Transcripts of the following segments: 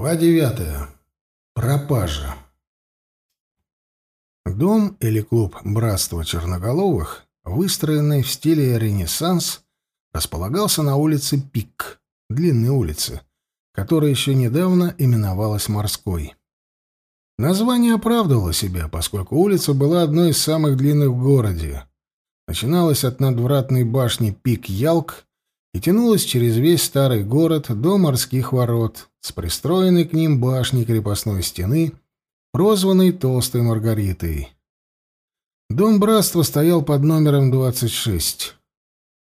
Глава девятая. Пропажа. Дом или клуб «Братство Черноголовых», выстроенный в стиле Ренессанс, располагался на улице Пик, длинной улице, которая еще недавно именовалась Морской. Название оправдывало себя, поскольку улица была одной из самых длинных в городе. Начиналась от надвратной башни Пик-Ялк и тянулась через весь старый город до морских ворот, с пристроенной к ним башней крепостной стены, прозванной Толстой Маргаритой. Дом братства стоял под номером 26.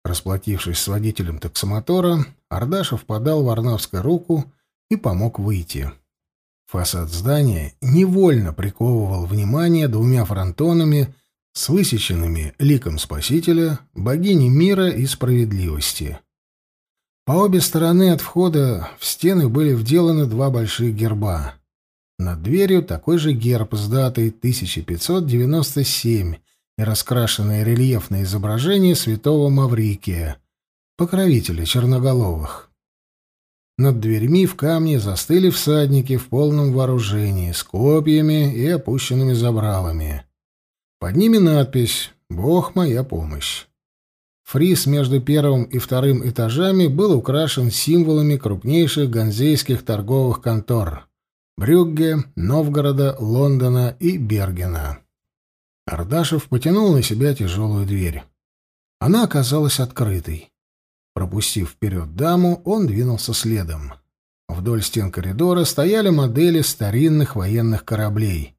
Расплатившись с водителем таксомотора, Ардашев подал Варнавской руку и помог выйти. Фасад здания невольно приковывал внимание двумя фронтонами с высеченными ликом Спасителя, богини мира и справедливости. По обе стороны от входа в стены были вделаны два больших герба. Над дверью такой же герб с датой 1597 и раскрашенное рельефное изображение святого Маврикия, покровителя черноголовых. Над дверьми в камне застыли всадники в полном вооружении, с копьями и опущенными забралами. Под ними надпись «Бог моя помощь». Фриз между первым и вторым этажами был украшен символами крупнейших ганзейских торговых контор — Брюгге, Новгорода, Лондона и Бергена. Ардашев потянул на себя тяжелую дверь. Она оказалась открытой. Пропустив вперед даму, он двинулся следом. Вдоль стен коридора стояли модели старинных военных кораблей.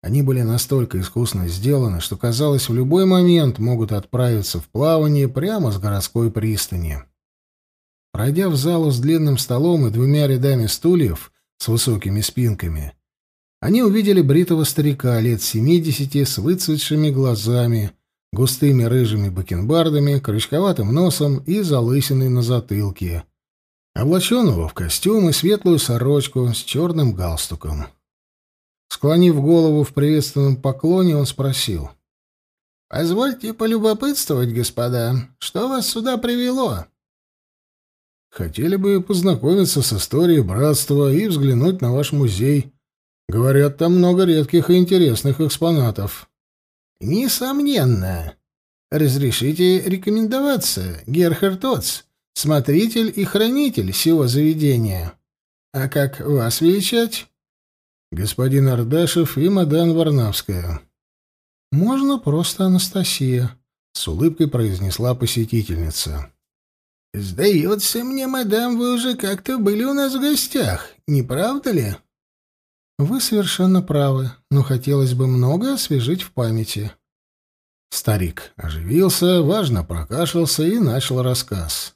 Они были настолько искусно сделаны, что, казалось, в любой момент могут отправиться в плавание прямо с городской пристани. Пройдя в залу с длинным столом и двумя рядами стульев с высокими спинками, они увидели бритого старика лет семидесяти с выцветшими глазами, густыми рыжими бакенбардами, крючковатым носом и залысиной на затылке, облаченного в костюм и светлую сорочку с черным галстуком. Склонив голову в приветственном поклоне, он спросил. «Позвольте полюбопытствовать, господа, что вас сюда привело?» «Хотели бы познакомиться с историей братства и взглянуть на ваш музей. Говорят, там много редких и интересных экспонатов». «Несомненно. Разрешите рекомендоваться, Герхард Отц, смотритель и хранитель сего заведения. А как вас величать?» Господин Ардашев и мадам Варнавская. Можно просто Анастасия, с улыбкой произнесла посетительница. Сдается мне, мадам, вы уже как-то были у нас в гостях, не правда ли? Вы совершенно правы, но хотелось бы многое освежить в памяти. Старик оживился, важно прокашлялся и начал рассказ.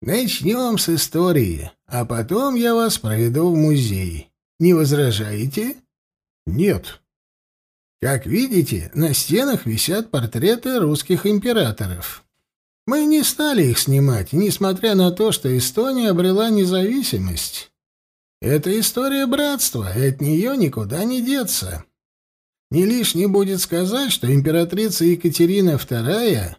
Начнем с истории, а потом я вас проведу в музей. Не возражаете? Нет. Как видите, на стенах висят портреты русских императоров. Мы не стали их снимать, несмотря на то, что Эстония обрела независимость. Это история братства, и от нее никуда не деться. Не лишне будет сказать, что императрица Екатерина II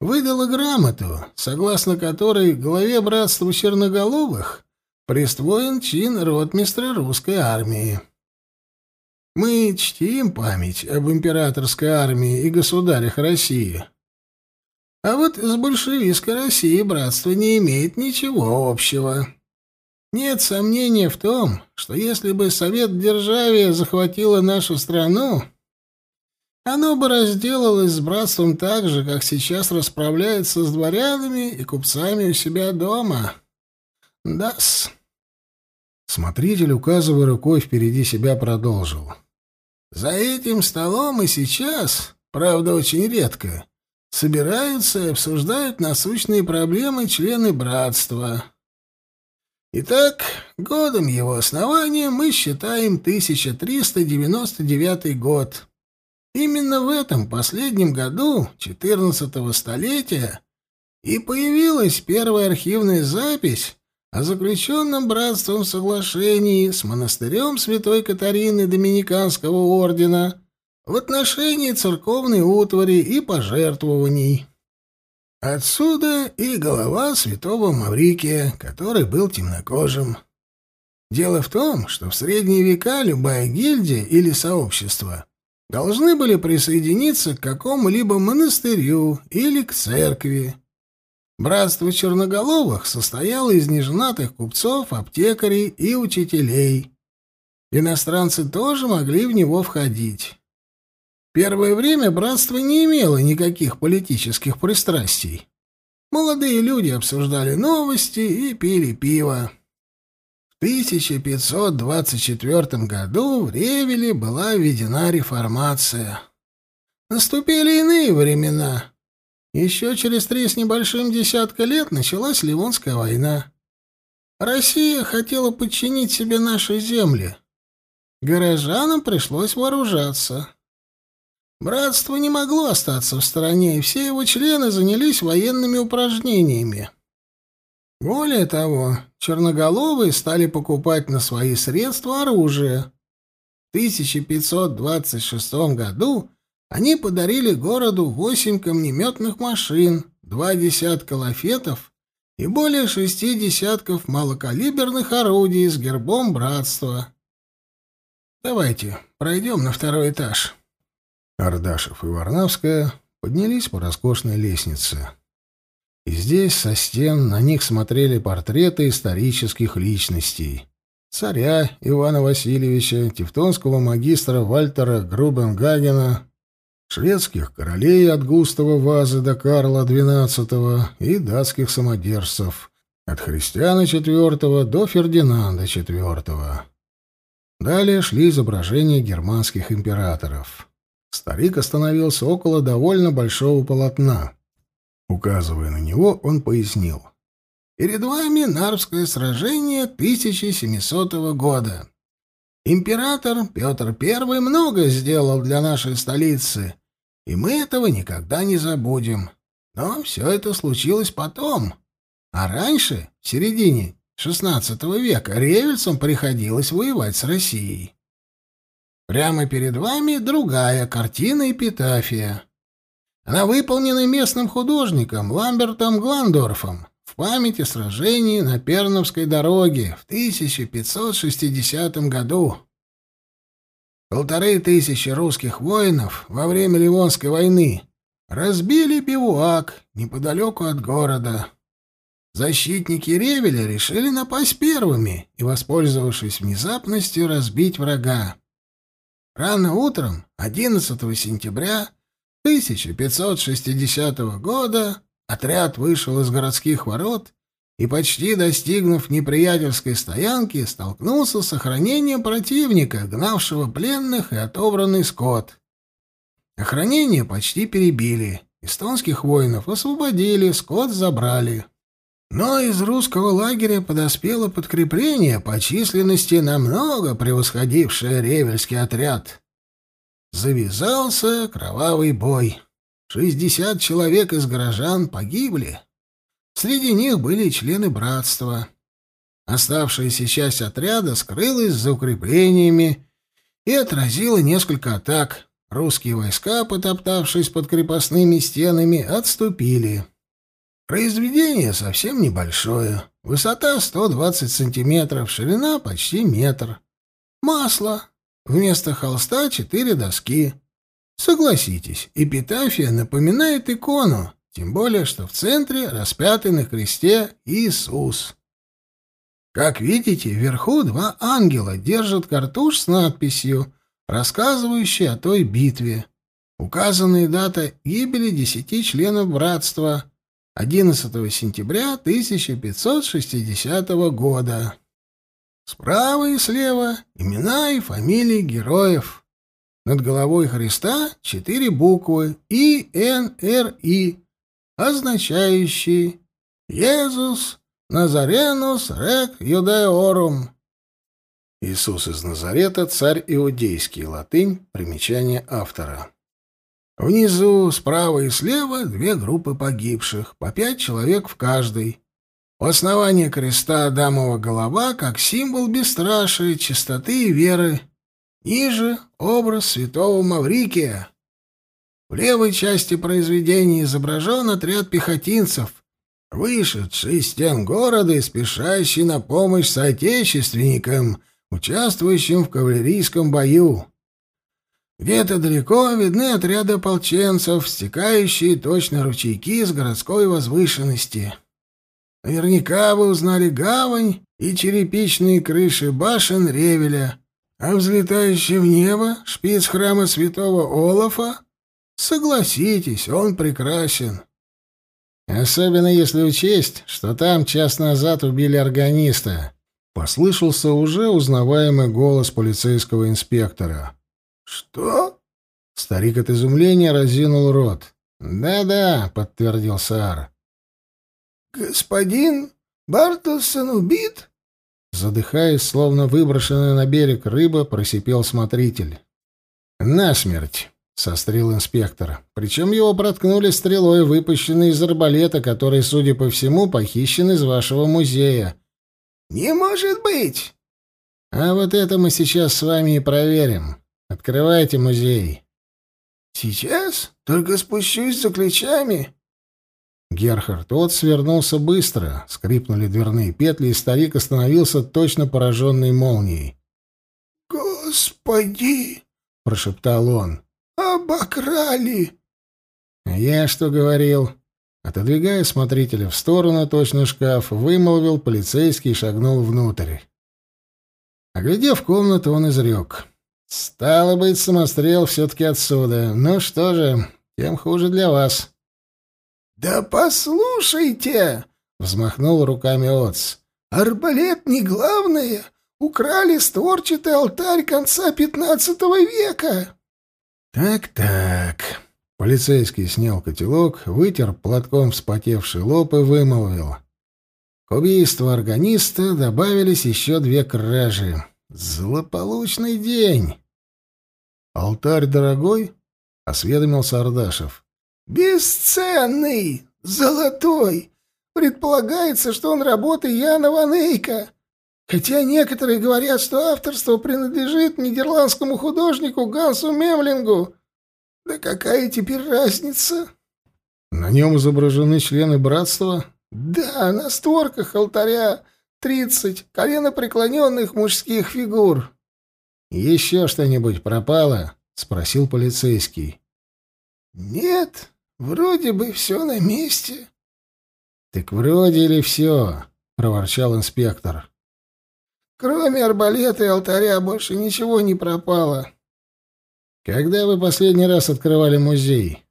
выдала грамоту, согласно которой главе братства черноголовых присвоен чин ротмистра русской армии. Мы чтим память об императорской армии и государях России. А вот с большевистской Россией братство не имеет ничего общего. Нет сомнения в том, что если бы Совет Державия захватило нашу страну, оно бы разделалось с братством так же, как сейчас расправляется с дворянами и купцами у себя дома. Да-с. Смотритель, указывая рукой впереди себя, продолжил. «За этим столом и сейчас, правда, очень редко, собираются и обсуждают насущные проблемы члены братства. Итак, годом его основания мы считаем 1399 год. Именно в этом последнем году, 14-го столетия, и появилась первая архивная запись о заключенном братством соглашении с монастырем святой Катарины Доминиканского ордена в отношении церковной утвари и пожертвований. Отсюда и голова святого Маврикия, который был темнокожим. Дело в том, что в средние века любая гильдия или сообщество должны были присоединиться к какому-либо монастырю или к церкви. Братство черноголовых состояло из нежнатых купцов, аптекарей и учителей. Иностранцы тоже могли в него входить. Первое время братство не имело никаких политических пристрастий. Молодые люди обсуждали новости и пили пиво. В 1524 году в Ревеле была введена реформация. Наступили иные времена. Еще через три с небольшим десятка лет началась Ливонская война. Россия хотела подчинить себе наши земли. Горожанам пришлось вооружаться. Братство не могло остаться в стороне, и все его члены занялись военными упражнениями. Более того, черноголовые стали покупать на свои средства оружие. В 1526 году они подарили городу восемь камнеметных машин, два десятка лафетов и более шести десятков малокалиберных орудий с гербом братства. Давайте пройдем на второй этаж. Ардашев и Варнавская поднялись по роскошной лестнице. И здесь, со стен, на них смотрели портреты исторических личностей. Царя Ивана Васильевича, тевтонского магистра Вальтера Грубенгагена, шведских королей от Густава Вазы до Карла XII и датских самодержцев от Христиана IV до Фердинанда IV. Далее шли изображения германских императоров. Старик остановился около довольно большого полотна. Указывая на него, он пояснил. «Перед вами Нарвское сражение 1700 года. Император Петр I много сделал для нашей столицы, и мы этого никогда не забудем. Но все это случилось потом. А раньше, в середине XVI века, ревельцам приходилось воевать с Россией. Прямо перед вами другая картина эпитафия. Она выполнена местным художником Ламбертом Гландорфом в память о сражении на Перновской дороге в 1560 году. Полторы тысячи русских воинов во время Ливонской войны разбили бивуак неподалеку от города. Защитники Ревеля решили напасть первыми и, воспользовавшись внезапностью, разбить врага. Рано утром, 11 сентября 1560 года, отряд вышел из городских ворот и, почти достигнув неприятельской стоянки, столкнулся с охранением противника, гнавшего пленных и отобранный скот. Охранение почти перебили. Эстонских воинов освободили, скот забрали. Но из русского лагеря подоспело подкрепление по численности намного превосходившее ревельский отряд. Завязался кровавый бой. Шестьдесят человек из горожан погибли. Среди них были члены братства. Оставшаяся часть отряда скрылась за укреплениями и отразила несколько атак. Русские войска, потоптавшись под крепостными стенами, отступили. Произведение совсем небольшое. Высота 120 сантиметров, ширина почти метр. Масло. Вместо холста четыре доски. Согласитесь, эпитафия напоминает икону, тем более, что в центре распятый на кресте Иисус. Как видите, вверху два ангела держат картуш с надписью, рассказывающей о той битве. Указанная дата гибели десяти членов братства — 11 сентября 1560 года. Справа и слева имена и фамилии героев. Над головой Христа четыре буквы И, Н, Р, И, означающие «Иисус Назаренус Рек Юдеорум». Иисус из Назарета, царь иудейский, латынь, примечание автора. Внизу, справа и слева, две группы погибших, по пять человек в каждой. У основания креста Адамова голова как символ бесстрашия, чистоты и веры. Ниже — образ святого Маврикия. В левой части произведения изображен отряд пехотинцев, вышедший из стен города и спешащий на помощь соотечественникам, участвующим в кавалерийском бою. Где-то далеко видны отряды ополченцев, стекающие точно ручейки с городской возвышенности. Наверняка вы узнали гавань и черепичные крыши башен Ревеля, а взлетающий в небо шпиц храма святого Олафа, согласитесь, он прекрасен. Особенно если учесть, что там час назад убили органиста. Послышался уже узнаваемый голос полицейского инспектора. «Что?» Старик от изумления разинул рот. «Да-да», — подтвердил Саар. «Господин Бартелсон убит?» Задыхаясь, словно выброшенная на берег рыба, просипел смотритель. «Насмерть!» — сострил инспектор. Причем его проткнули стрелой, выпущенной из арбалета, который, судя по всему, похищен из вашего музея. «Не может быть!» «А вот это мы сейчас с вами и проверим. Открывайте музей». «Сейчас? Только спущусь за ключами». Герхард От свернулся быстро, скрипнули дверные петли, и старик остановился точно пораженный молнией. «Господи!» — прошептал он. «Обокрали!» «Я что говорил?» Отодвигая смотрителя в сторону, точно шкаф, вымолвил полицейский и шагнул внутрь. Оглядев комнату, он изрек. «Стало быть, самострел все-таки отсюда. Ну что же, тем хуже для вас». «Да послушайте!» — взмахнул руками Отц. «Арбалет не главное. Украли створчатый алтарь конца пятнадцатого века». «Так-так...» Полицейский снял котелок, вытер платком вспотевший лоб и вымолвил. К убийству органиста добавились еще две кражи. Злополучный день. «Алтарь дорогой?» — осведомился Ардашев. «Бесценный! Золотой! Предполагается, что он работы Яна Ванейка. Хотя некоторые говорят, что авторство принадлежит нидерландскому художнику Гансу Мемлингу. Да какая теперь разница?» «На нем изображены члены братства?» «Да, на створках алтаря тридцать коленопреклоненных мужских фигур». «Еще что-нибудь пропало?» — спросил полицейский. «Нет, Вроде бы все на месте. Так вроде или все, проворчал инспектор. Кроме арбалета и алтаря больше ничего не пропало. Когда вы последний раз открывали музей?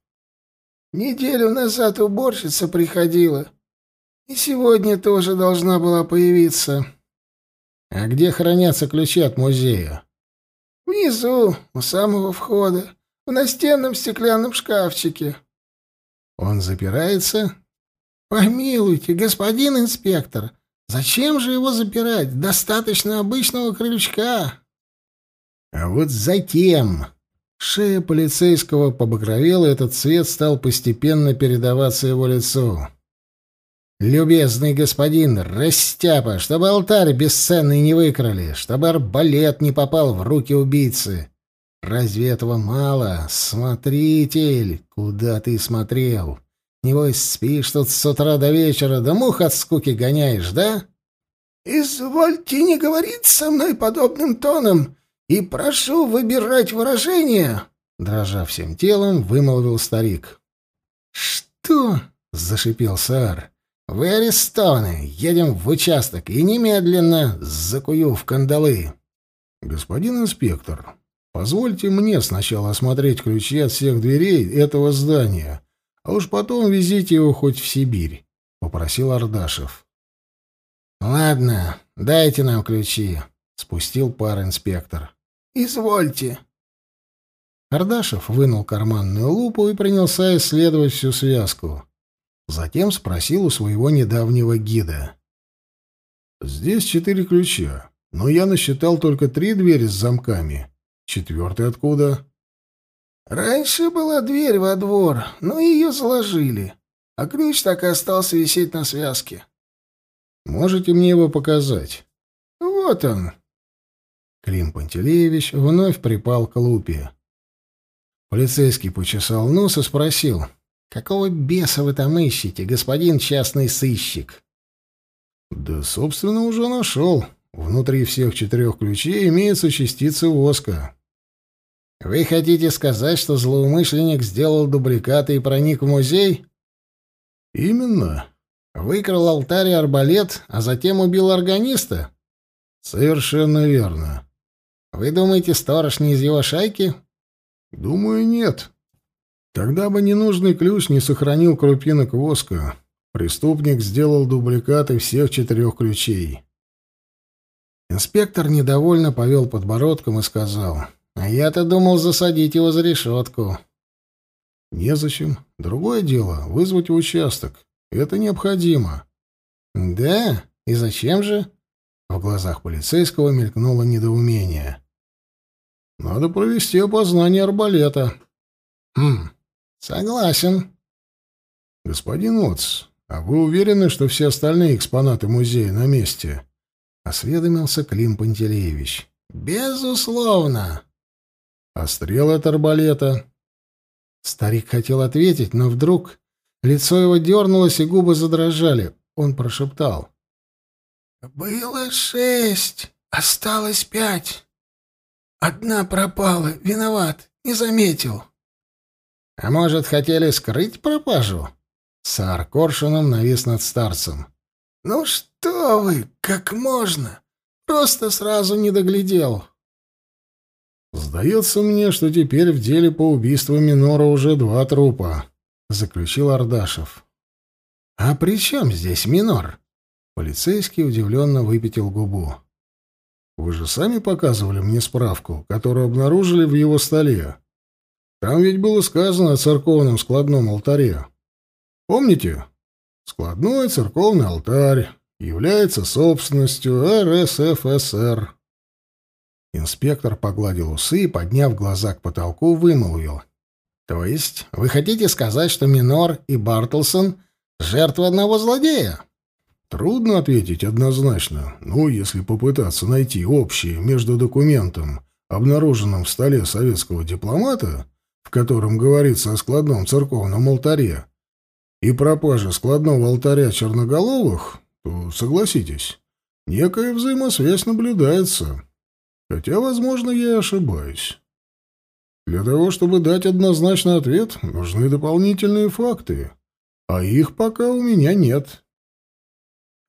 Неделю назад уборщица приходила. И сегодня тоже должна была появиться. А где хранятся ключи от музея? Внизу, у самого входа, в настенном стеклянном шкафчике. Он запирается? Помилуйте, господин инспектор, зачем же его запирать? Достаточно обычного крючка. А вот затем шея полицейского побагровела, этот цвет стал постепенно передаваться его лицу. «Любезный господин, растяпа, чтобы алтарь бесценный не выкрали, чтобы арбалет не попал в руки убийцы. Разве этого мало? Смотритель, куда ты смотрел? Небось, спишь тут с утра до вечера, да мух от скуки гоняешь, да? Извольте не говорить со мной подобным тоном и прошу выбирать выражение, дрожа всем телом, вымолвил старик. Что? зашипел Саар. Вы арестованы. Едем в участок и немедленно закую в кандалы. Господин инспектор, Позвольте мне сначала осмотреть ключи от всех дверей этого здания, а уж потом везите его хоть в Сибирь, — попросил Ардашев. — Ладно, дайте нам ключи, — спустил пар инспектор. — Извольте. Ардашев вынул карманную лупу и принялся исследовать всю связку. Затем спросил у своего недавнего гида. «Здесь четыре ключа, но я насчитал только три двери с замками. Четвертый откуда? Раньше была дверь во двор, но ее заложили, а ключ так и остался висеть на связке. Можете мне его показать? Вот он. Клим Пантелеевич вновь припал к лупе. Полицейский почесал нос и спросил. Какого беса вы там ищете, господин частный сыщик? Да, собственно, уже нашел. Внутри всех четырех ключей имеются частицы воска. Вы хотите сказать, что злоумышленник сделал дубликаты и проник в музей? Именно. Выкрал алтарь и арбалет, а затем убил органиста? Совершенно верно. Вы думаете, сторож не из его шайки? Думаю, нет. Тогда бы ненужный ключ не сохранил крупинок воска. Преступник сделал дубликаты всех четырех ключей. Инспектор недовольно повел подбородком и сказал, «А я-то думал засадить его за решетку». «Незачем. Другое дело — вызвать участок. Это необходимо». «Да? И зачем же?» В глазах полицейского мелькнуло недоумение. «Надо провести опознание арбалета». «Хм, согласен». «Господин Отц, а вы уверены, что все остальные экспонаты музея на месте?» — осведомился Клим Пантелеевич. «Безусловно». «А стрелы от арбалета?» Старик хотел ответить, но вдруг лицо его дернулось и губы задрожали. Он прошептал. «Было шесть, осталось пять. Одна пропала, виноват, не заметил». «А может, хотели скрыть пропажу?» Саар Коршуном навис над старцем. «Ну что вы, как можно? Просто сразу не доглядел». «Сдается мне, что теперь в деле по убийству Минора уже два трупа», — заключил Ардашев. «А при чем здесь Минор?» Полицейский удивленно выпятил губу. «Вы же сами показывали мне справку, которую обнаружили в его столе. Там ведь было сказано о церковном складном алтаре. Помните? Складной церковный алтарь является собственностью РСФСР». Инспектор погладил усы и, подняв глаза к потолку, вымолвил. «То есть вы хотите сказать, что Минор и Бартлсон — жертвы одного злодея?» Трудно ответить однозначно, но если попытаться найти общее между документом, обнаруженным в столе советского дипломата, в котором говорится о складном церковном алтаре, и пропаже складного алтаря черноголовых, то, согласитесь, некая взаимосвязь наблюдается. Хотя, возможно, я и ошибаюсь. Для того, чтобы дать однозначный ответ, нужны дополнительные факты, а их пока у меня нет.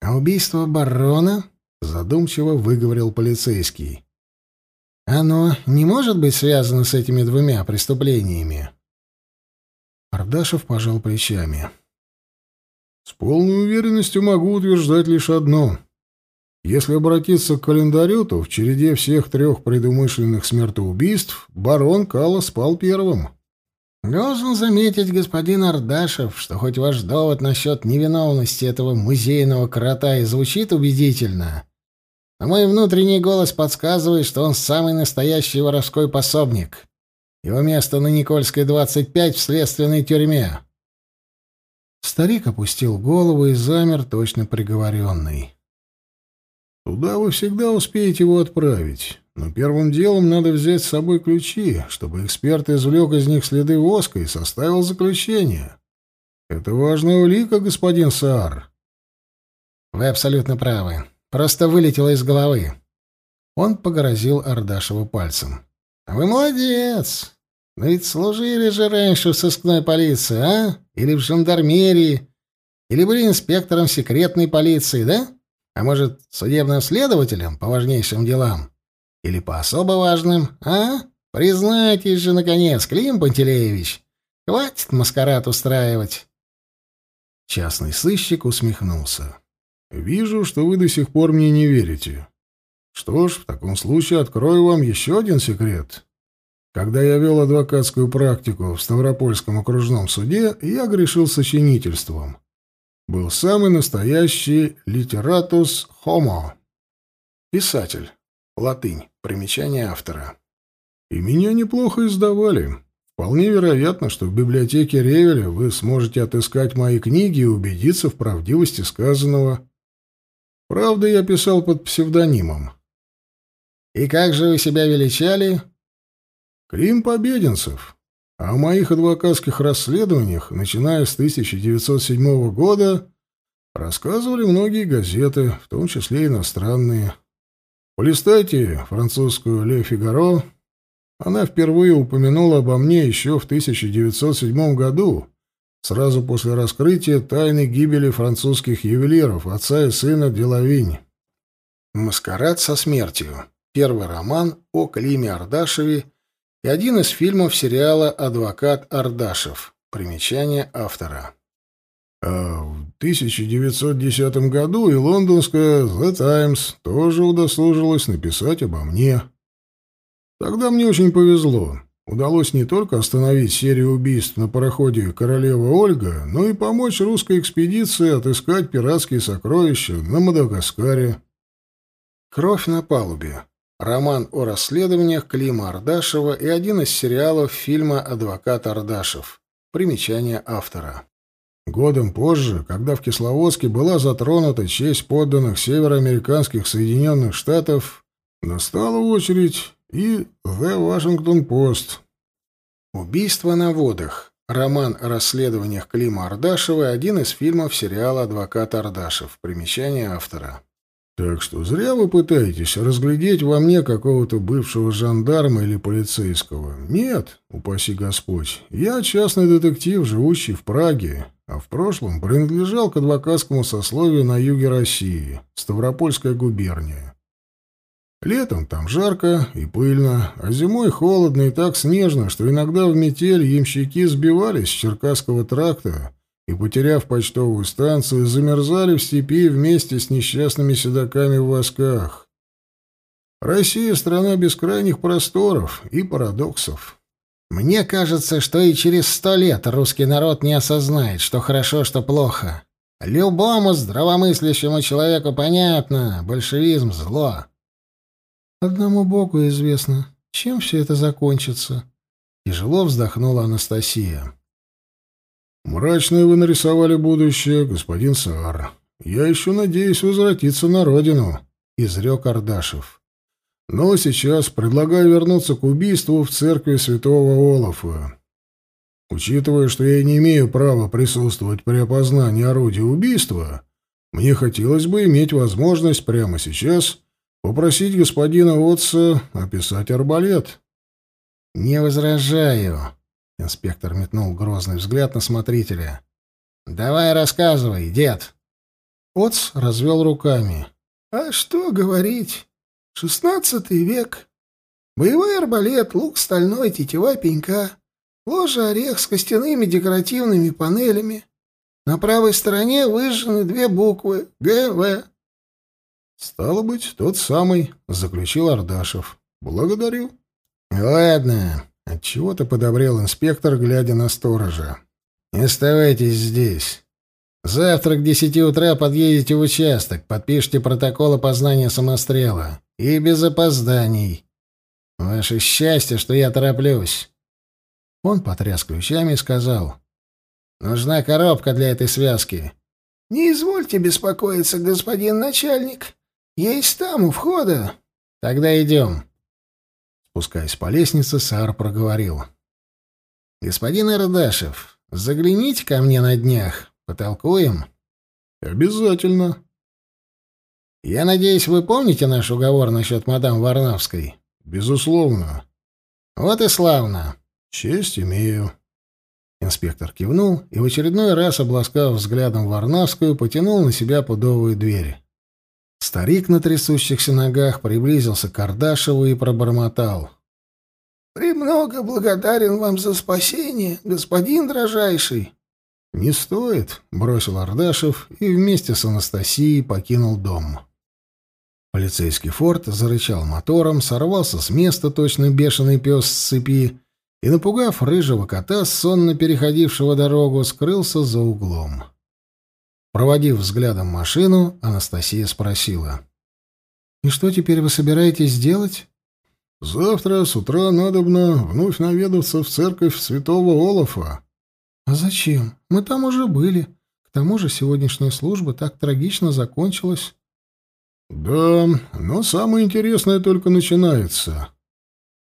«А убийство барона?» — задумчиво выговорил полицейский. «Оно не может быть связано с этими двумя преступлениями?» Ардашев пожал плечами. «С полной уверенностью могу утверждать лишь одно. Если обратиться к календарю, то в череде всех трех предумышленных смертоубийств барон Кала спал первым». Должен заметить, господин Ардашев, что хоть ваш довод насчет невиновности этого музейного крота и звучит убедительно, но мой внутренний голос подсказывает, что он самый настоящий воровской пособник. Его место на Никольской, 25, в следственной тюрьме. Старик опустил голову и замер, точно приговоренный. «Туда вы всегда успеете его отправить. Но первым делом надо взять с собой ключи, чтобы эксперт извлек из них следы воска и составил заключение. Это важная улика, господин Саар. Вы абсолютно правы. Просто вылетело из головы. Он погрозил Ардашеву пальцем. Вы молодец. Но ведь служили же раньше в сыскной полиции, а? Или в жандармерии? Или были инспектором секретной полиции, да? А может, судебным следователем по важнейшим делам? Или по особо важным, а? Признайтесь же, наконец, Клим Пантелеевич. Хватит маскарад устраивать. Частный сыщик усмехнулся. «Вижу, что вы до сих пор мне не верите. Что ж, в таком случае открою вам еще один секрет. Когда я вел адвокатскую практику в Ставропольском окружном суде, я грешил сочинительством. Был самый настоящий литератус хомо. Писатель. Латынь. Примечание автора. И меня неплохо издавали. Вполне вероятно, что в библиотеке Ревеля вы сможете отыскать мои книги и убедиться в правдивости сказанного. Правда, я писал под псевдонимом. И как же вы себя величали? Клим Победенцев. А о моих адвокатских расследованиях, начиная с 1907 года, рассказывали многие газеты, в том числе иностранные. Полистайте французскую «Ле Фигаро». Она впервые упомянула обо мне еще в 1907 году, сразу после раскрытия тайны гибели французских ювелиров, отца и сына Делавинь. «Маскарад со смертью». Первый роман о Климе Ардашеве и один из фильмов сериала «Адвокат Ардашев». Примечание автора. А в 1910 году и лондонская The Times тоже удосужилась написать обо мне. Тогда мне очень повезло. Удалось не только остановить серию убийств на пароходе «Королева Ольга», но и помочь русской экспедиции отыскать пиратские сокровища на Мадагаскаре. «Кровь на палубе». Роман о расследованиях Клима Ардашева и один из сериалов фильма «Адвокат Ардашев». Примечание автора. Годом позже, когда в Кисловодске была затронута честь подданных североамериканских Соединенных Штатов, настала очередь и The Washington Post. «Убийство на водах». Роман о расследованиях Клима Ардашева и один из фильмов сериала «Адвокат Ардашев». Примечание автора. Так что зря вы пытаетесь разглядеть во мне какого-то бывшего жандарма или полицейского. Нет, упаси Господь. Я частный детектив, живущий в Праге, а в прошлом принадлежал к адвокатскому сословию на юге России, Ставропольская губерния. Летом там жарко и пыльно, а зимой холодно и так снежно, что иногда в метель ямщики сбивались с Черкасского тракта и, потеряв почтовую станцию, замерзали в степи вместе с несчастными седаками в восках. Россия — страна бескрайних просторов и парадоксов. Мне кажется, что и через сто лет русский народ не осознает, что хорошо, что плохо. Любому здравомыслящему человеку понятно, большевизм — зло. Одному Богу известно, чем все это закончится. Тяжело вздохнула Анастасия. «Мрачное вы нарисовали будущее, господин Саар. Я еще надеюсь возвратиться на родину», — изрек Ардашев. «Но сейчас предлагаю вернуться к убийству в церкви святого Олафа. Учитывая, что я не имею права присутствовать при опознании орудия убийства, мне хотелось бы иметь возможность прямо сейчас попросить господина Отца описать арбалет». «Не возражаю», Инспектор метнул грозный взгляд на смотрителя. «Давай рассказывай, дед!» Отц развел руками. «А что говорить? Шестнадцатый век. Боевой арбалет, лук стальной, тетива пенька, ложа орех с костяными декоративными панелями. На правой стороне выжжены две буквы — ГВ». «Стало быть, тот самый», — заключил Ардашев. «Благодарю». «Ладно, Отчего-то подобрел инспектор, глядя на сторожа. «Не оставайтесь здесь. Завтра к десяти утра подъедете в участок, подпишите протокол опознания самострела. И без опозданий. Ваше счастье, что я тороплюсь». Он потряс ключами и сказал. «Нужна коробка для этой связки». «Не извольте беспокоиться, господин начальник. Есть там, у входа». «Тогда идем». Спускаясь по лестнице, Саар проговорил. «Господин Эрдашев, загляните ко мне на днях. Потолкуем?» «Обязательно». «Я надеюсь, вы помните наш уговор насчет мадам Варнавской?» «Безусловно». «Вот и славно». «Честь имею». Инспектор кивнул и в очередной раз, обласкав взглядом Варнавскую, потянул на себя пудовую дверь. Старик на трясущихся ногах приблизился к Кардашеву и пробормотал. «Премного благодарен вам за спасение, господин дрожайший». «Не стоит», — бросил Ардашев и вместе с Анастасией покинул дом. Полицейский форт зарычал мотором, сорвался с места точно бешеный пес с цепи и, напугав рыжего кота, сонно переходившего дорогу, скрылся за углом. Проводив взглядом машину, Анастасия спросила. «И что теперь вы собираетесь делать?» «Завтра с утра надобно вновь наведаться в церковь святого Олафа». «А зачем? Мы там уже были. К тому же сегодняшняя служба так трагично закончилась». «Да, но самое интересное только начинается».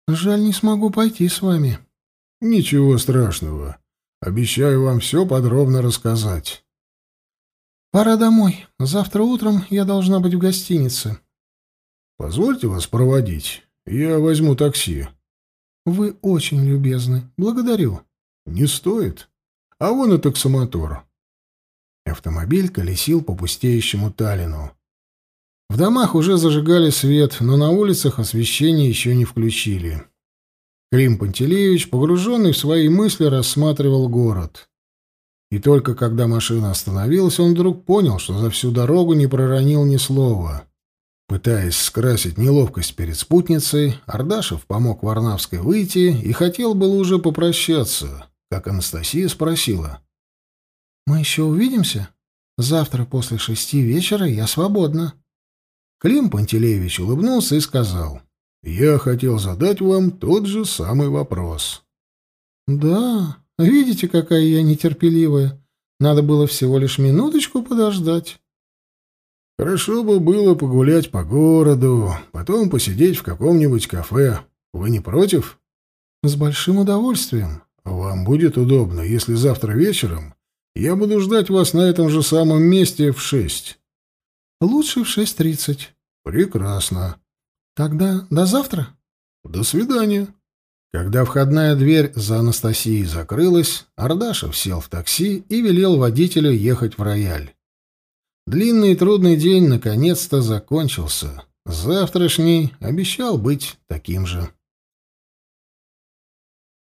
«Жаль, не смогу пойти с вами». Ничего страшного. Обещаю вам все подробно рассказать. Пора домой. Завтра утром я должна быть в гостинице. Позвольте вас проводить. Я возьму такси. Вы очень любезны. Благодарю. Не стоит. А вон и таксомотор. Автомобиль колесил по пустеющему Таллину. В домах уже зажигали свет, но на улицах освещение еще не включили. Клим Пантелеевич, погруженный в свои мысли, рассматривал город. И только когда машина остановилась, он вдруг понял, что за всю дорогу не проронил ни слова. Пытаясь скрасить неловкость перед спутницей, Ардашев помог Варнавской выйти и хотел было уже попрощаться, как Анастасия спросила. «Мы еще увидимся? Завтра после шести вечера я свободна». Клим Пантелеевич улыбнулся и сказал. «Я хотел задать вам тот же самый вопрос». «Да, видите, какая я нетерпеливая. Надо было всего лишь минуточку подождать». Хорошо бы было погулять по городу, потом посидеть в каком-нибудь кафе. Вы не против? С большим удовольствием. Вам будет удобно, если завтра вечером я буду ждать вас на этом же самом месте в шесть. Лучше в шесть тридцать. Прекрасно. Тогда до завтра. До свидания. Когда входная дверь за Анастасией закрылась, Ардашев сел в такси и велел водителю ехать в рояль. Длинный и трудный день наконец-то закончился. Завтрашний обещал быть таким же.